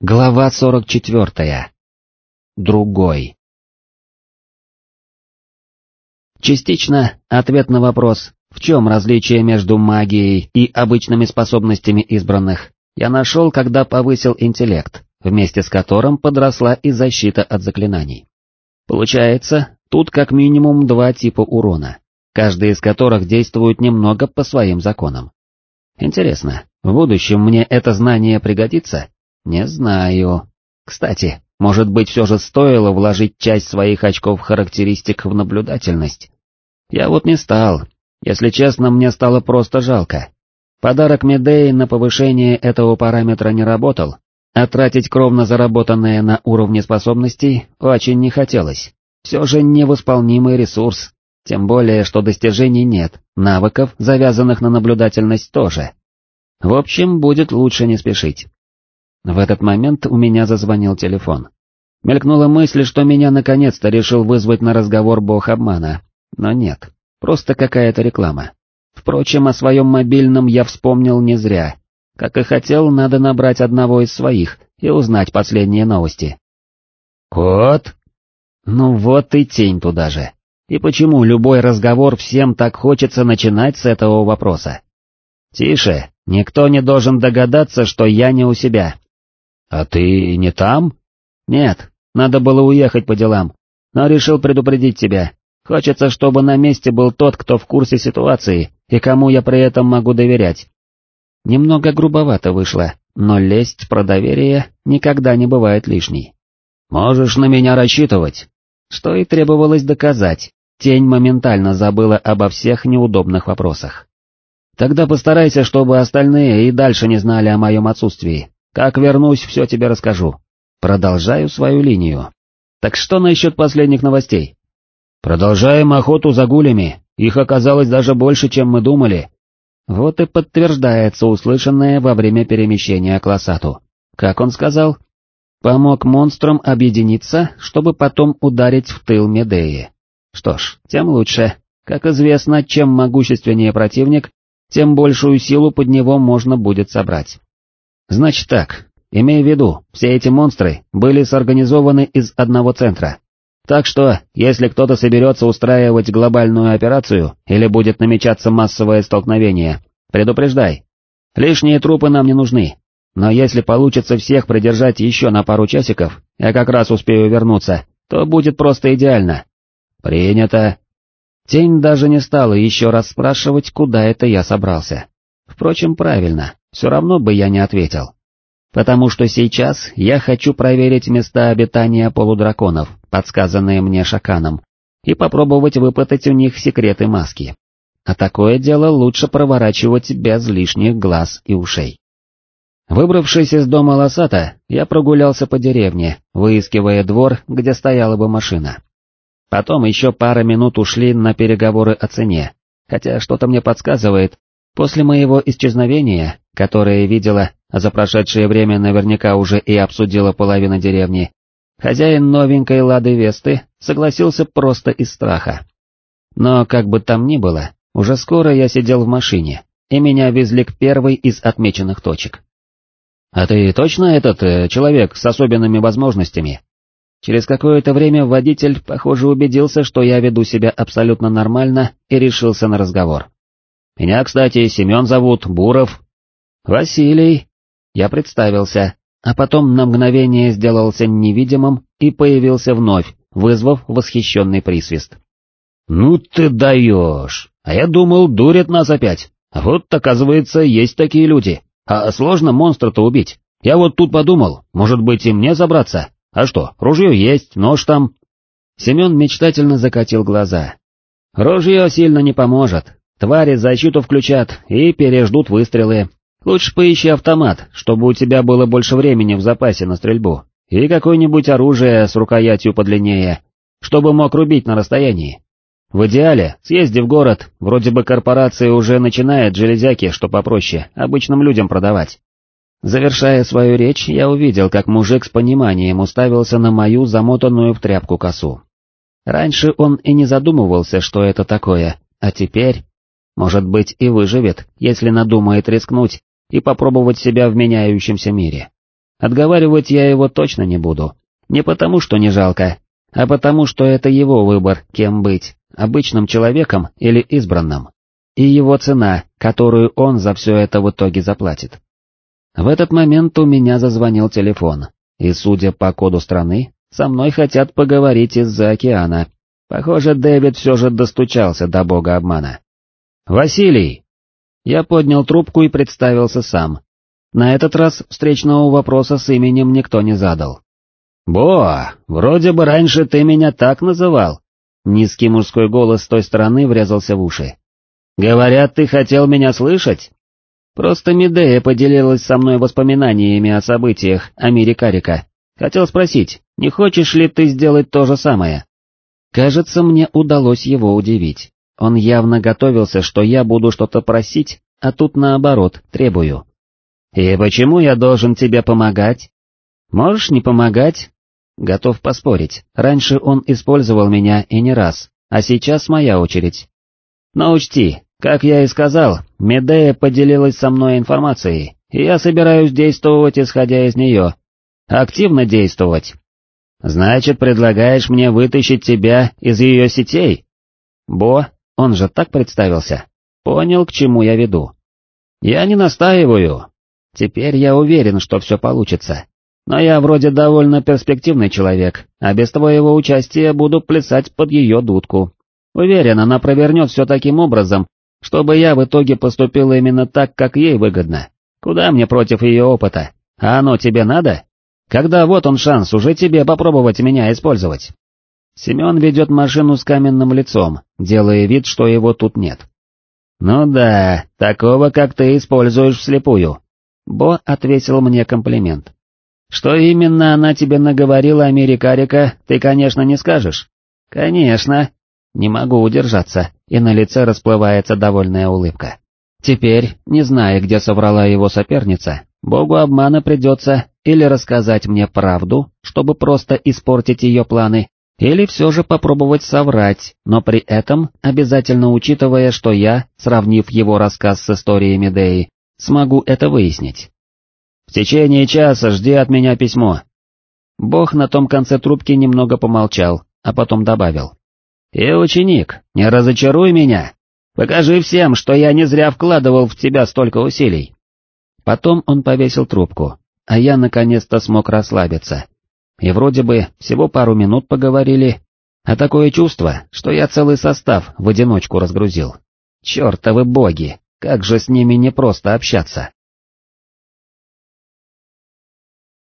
Глава 44. Другой. Частично ответ на вопрос, в чем различие между магией и обычными способностями избранных, я нашел, когда повысил интеллект, вместе с которым подросла и защита от заклинаний. Получается, тут как минимум два типа урона, каждый из которых действует немного по своим законам. Интересно, в будущем мне это знание пригодится? Не знаю. Кстати, может быть все же стоило вложить часть своих очков характеристик в наблюдательность? Я вот не стал. Если честно, мне стало просто жалко. Подарок Медеи на повышение этого параметра не работал, а тратить кровно заработанное на уровне способностей очень не хотелось. Все же невосполнимый ресурс, тем более, что достижений нет, навыков, завязанных на наблюдательность тоже. В общем, будет лучше не спешить. В этот момент у меня зазвонил телефон. Мелькнула мысль, что меня наконец-то решил вызвать на разговор бог обмана, но нет, просто какая-то реклама. Впрочем, о своем мобильном я вспомнил не зря. Как и хотел, надо набрать одного из своих и узнать последние новости. «Кот?» Ну вот и тень туда же. И почему любой разговор всем так хочется начинать с этого вопроса? «Тише, никто не должен догадаться, что я не у себя, «А ты не там?» «Нет, надо было уехать по делам, но решил предупредить тебя. Хочется, чтобы на месте был тот, кто в курсе ситуации и кому я при этом могу доверять». Немного грубовато вышло, но лесть про доверие никогда не бывает лишней. «Можешь на меня рассчитывать». Что и требовалось доказать, тень моментально забыла обо всех неудобных вопросах. «Тогда постарайся, чтобы остальные и дальше не знали о моем отсутствии, как вернусь, все тебе расскажу. Продолжаю свою линию. Так что насчет последних новостей? Продолжаем охоту за гулями, их оказалось даже больше, чем мы думали. Вот и подтверждается услышанное во время перемещения к Лосату. Как он сказал? Помог монстрам объединиться, чтобы потом ударить в тыл Медеи. Что ж, тем лучше. Как известно, чем могущественнее противник, тем большую силу под него можно будет собрать. Значит так, имей в виду, все эти монстры были сорганизованы из одного центра. Так что, если кто-то соберется устраивать глобальную операцию или будет намечаться массовое столкновение, предупреждай. Лишние трупы нам не нужны, но если получится всех придержать еще на пару часиков, я как раз успею вернуться, то будет просто идеально. Принято. Тень даже не стала еще раз спрашивать, куда это я собрался. Впрочем, правильно, все равно бы я не ответил. Потому что сейчас я хочу проверить места обитания полудраконов, подсказанные мне Шаканом, и попробовать выпытать у них секреты маски. А такое дело лучше проворачивать без лишних глаз и ушей. Выбравшись из дома Лосата, я прогулялся по деревне, выискивая двор, где стояла бы машина. Потом еще пара минут ушли на переговоры о цене, хотя что-то мне подсказывает, После моего исчезновения, которое видела, а за прошедшее время наверняка уже и обсудила половина деревни, хозяин новенькой Лады Весты согласился просто из страха. Но как бы там ни было, уже скоро я сидел в машине, и меня везли к первой из отмеченных точек. «А ты точно этот э, человек с особенными возможностями?» Через какое-то время водитель, похоже, убедился, что я веду себя абсолютно нормально и решился на разговор. Меня, кстати, Семен зовут, Буров. Василий. Я представился, а потом на мгновение сделался невидимым и появился вновь, вызвав восхищенный присвист. «Ну ты даешь! А я думал, дурят нас опять. Вот, оказывается, есть такие люди. А сложно монстра-то убить. Я вот тут подумал, может быть и мне забраться? А что, ружье есть, нож там...» Семен мечтательно закатил глаза. «Ружье сильно не поможет, Твари защиту включат и переждут выстрелы. Лучше поищи автомат, чтобы у тебя было больше времени в запасе на стрельбу, и какое-нибудь оружие с рукоятью подлиннее, чтобы мог рубить на расстоянии. В идеале, съезди в город, вроде бы корпорация уже начинает железяки, что попроще, обычным людям продавать. Завершая свою речь, я увидел, как мужик с пониманием уставился на мою замотанную в тряпку косу. Раньше он и не задумывался, что это такое, а теперь... Может быть и выживет, если надумает рискнуть и попробовать себя в меняющемся мире. Отговаривать я его точно не буду. Не потому, что не жалко, а потому, что это его выбор, кем быть, обычным человеком или избранным. И его цена, которую он за все это в итоге заплатит. В этот момент у меня зазвонил телефон, и, судя по коду страны, со мной хотят поговорить из-за океана. Похоже, Дэвид все же достучался до бога обмана. «Василий!» Я поднял трубку и представился сам. На этот раз встречного вопроса с именем никто не задал. «Бо, вроде бы раньше ты меня так называл». Низкий мужской голос с той стороны врезался в уши. «Говорят, ты хотел меня слышать?» Просто Медея поделилась со мной воспоминаниями о событиях о мире Карика. Хотел спросить, не хочешь ли ты сделать то же самое? Кажется, мне удалось его удивить. Он явно готовился, что я буду что-то просить, а тут наоборот, требую. «И почему я должен тебе помогать?» «Можешь не помогать?» Готов поспорить, раньше он использовал меня и не раз, а сейчас моя очередь. Но учти, как я и сказал, Медея поделилась со мной информацией, и я собираюсь действовать исходя из нее. Активно действовать. Значит, предлагаешь мне вытащить тебя из ее сетей? Бо, он же так представился. Понял, к чему я веду. Я не настаиваю. Теперь я уверен, что все получится. Но я вроде довольно перспективный человек, а без твоего участия буду плясать под ее дудку. Уверен, она провернет все таким образом, чтобы я в итоге поступил именно так, как ей выгодно. Куда мне против ее опыта? А оно тебе надо? Когда вот он шанс уже тебе попробовать меня использовать. Семен ведет машину с каменным лицом, делая вид, что его тут нет. «Ну да, такого, как ты используешь вслепую». Бо ответил мне комплимент. Что именно она тебе наговорила о мире Карика, ты, конечно, не скажешь? Конечно. Не могу удержаться, и на лице расплывается довольная улыбка. Теперь, не зная, где соврала его соперница, богу обмана придется или рассказать мне правду, чтобы просто испортить ее планы, или все же попробовать соврать, но при этом обязательно учитывая, что я, сравнив его рассказ с историей Медеи, смогу это выяснить. В течение часа жди от меня письмо». Бог на том конце трубки немного помолчал, а потом добавил. «И, ученик, не разочаруй меня. Покажи всем, что я не зря вкладывал в тебя столько усилий». Потом он повесил трубку, а я наконец-то смог расслабиться. И вроде бы всего пару минут поговорили, а такое чувство, что я целый состав в одиночку разгрузил. Чертовы боги, как же с ними непросто общаться.